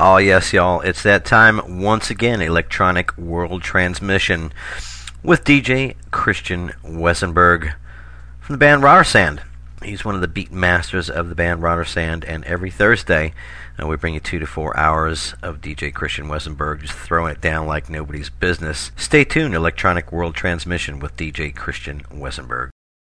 Oh, yes, y'all. It's that time once again, Electronic World Transmission with DJ Krischan Wesenberg from the band Rotersand. He's one of the beat masters of the band Rotersand, and every Thursday uh, we bring you two to four hours of DJ Krischan Wesenberg just throwing it down like nobody's business. Stay tuned, Electronic World Transmission with DJ Krischan Wesenberg.